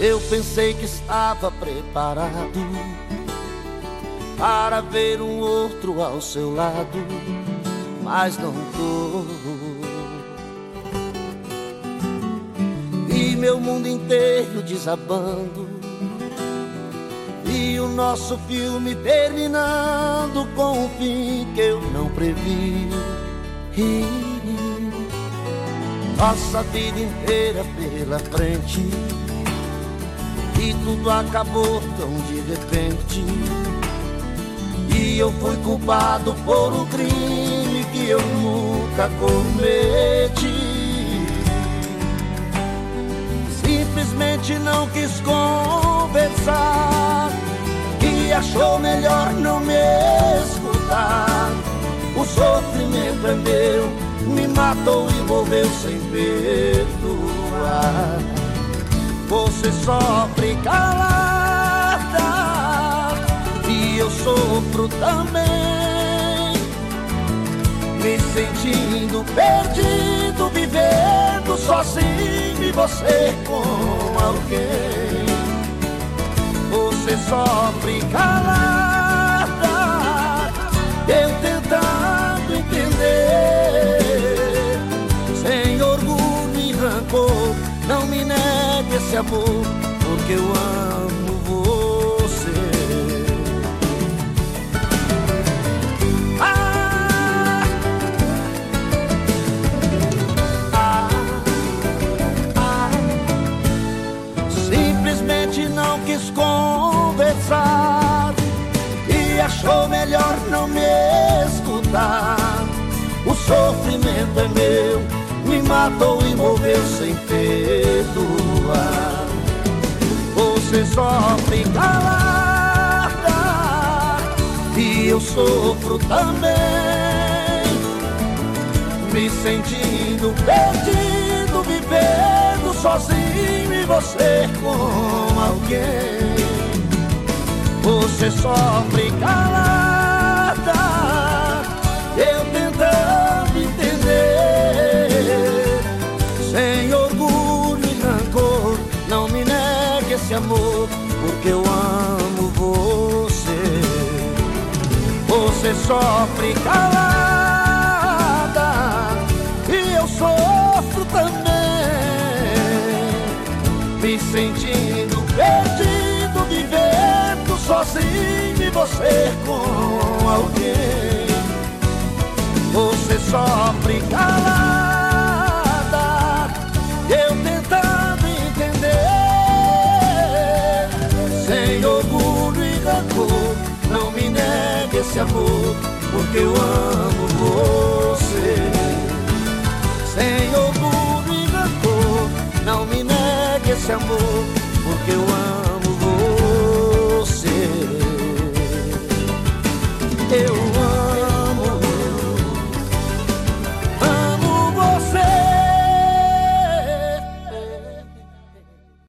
Eu pensei que estava preparado para ver um outro ao seu lado, mas não tô. E meu mundo inteiro desabando, e o nosso filme terminando com um fim que eu não previ. Nossa vida inteira pela frente e tudo acabou tão de repente. E eu fui culpado por um crime que eu nunca cometi. Simplesmente não quis conversar e achou melhor não me escutar. O sofrimento é meu, me matou e morreu sem perdoar. Você sofre calada e eu sofro também. Me sentindo perdido, vivendo sozinho e você com alguém. Você sofre calada, esse amor, porque eu amo você. Ah, ah, ah. Simplesmente não quis conversar e achou melhor não me escutar. O sofrimento é meu, me matou e morreu sem perdoar. Você sofre calada e eu sofro também, me sentindo perdido, vivendo sozinho e você com alguém. Você sofre calada, esse amor, porque eu amo você. Você sofre calada e eu sofro também, me sentindo perdido, vivendo sozinho e você com alguém. Você sofre calada, Sem orgulho e rancor, não me negue esse amor, porque eu amo você. Sem orgulho e rancor, não me negue esse amor, porque eu amo